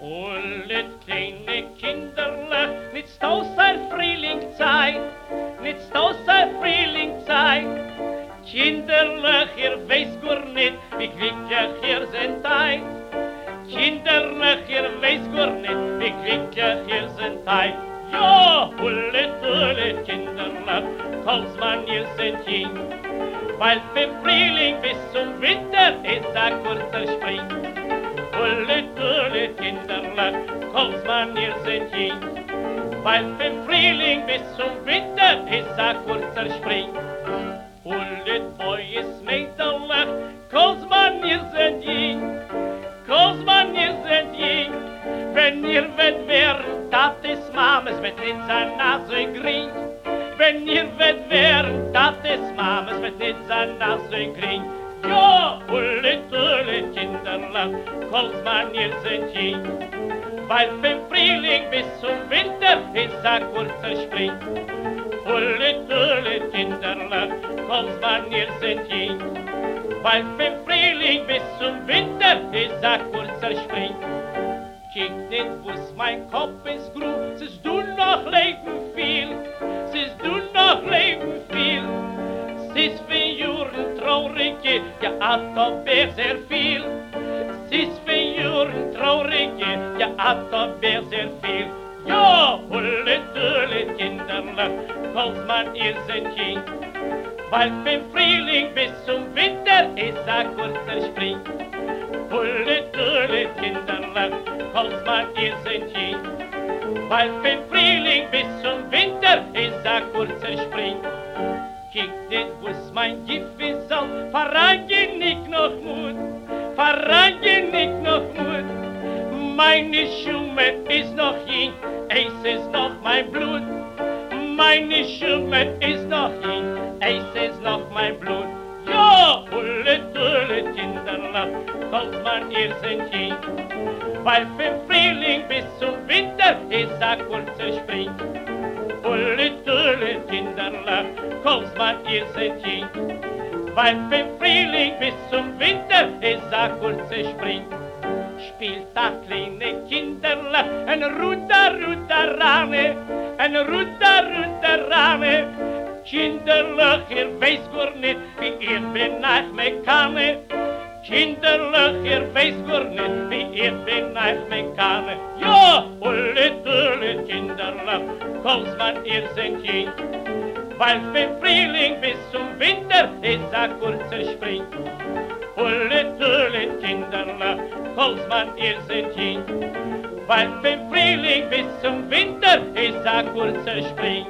Alle kleine Kinderle, nicht stauser Frühlingszeit, nicht stauser Frühlingszeit. Kinderle, ihr weiß gar nicht, wie glücklich ihr sind ein. Kinderle, ihr weiß gar nicht, wie glücklich ihr sind ein. Ja, alle weil für Frühling bis zum Winter ist ein kurzer Spring. Ulle, ulle, Kinderlein, kommt man, ihr seid hin, weil für Frühling bis zum Winter ist ein kurzer Spring. Ulle, eues Mädchen, kommt man, ihr seid hin, kommt man, ihr seid hin, wenn ihr wenn wer, tat es Mames mit in sein Nase grün. Wenn ihr wird werden, dat is mames met niet zijn nase grien. Ja, alle tolle Kinderland, als man ihr sind hin. Weil vom Frühling bis zum Winter ist ein kurzer Spring. Alle tolle Kinderland, als man ihr sind hin. Weil vom Frühling bis zum Winter ist ein kurzer Spring. Kiek nicht, wo's mein Kopf ist grub, es ist du noch leben viel, ja, hat doch sehr viel. Es ist für Juren traurige, ja, hat doch sehr viel. Ja, alle tolle Kinderle, als man ihr sind hin. Weil vom Frühling bis zum Winter ist ein kurzer Spring. Alle tolle Kinderle, als man ihr sind hin. Weil vom Frühling bis zum Winter ist ein kurzer Spring. Kiek nicht, wo's mein Gift ist, all verrange nicht noch Mut, verrange nicht noch Mut. Meine Schumme ist noch hin, es ist noch mein Blut. Meine Schumme ist noch hin, es ist noch mein Blut. Ja, alle tolle Kinderla, als man ihr sind hin. Weil vom Frühling bis zum Winter ist ein kurzer Spring. Alle tolle Als man ihr sind hin. Weil vom Frühling bis zum Winter ist ein kurzer Spring. Spielt da kleine Kinderla, ein Ruder, Ruder, Rane, ein Ruder, Ruder, Rane. Kinderlach, ihr weiß gar nicht, wie ihr bin nach mir kann. Kinderlach, ihr weiß gar nicht, wie ihr bin nach mir kann. Ja, alle tolle Kinderlach, als man ihr sind hin. Weil vom Frühling bis zum Winter ist ein kurzer Spring. Alle tolle Kinderlach, als man ihr sind hin. Weil vom Frühling bis zum Winter ist ein kurzer Spring.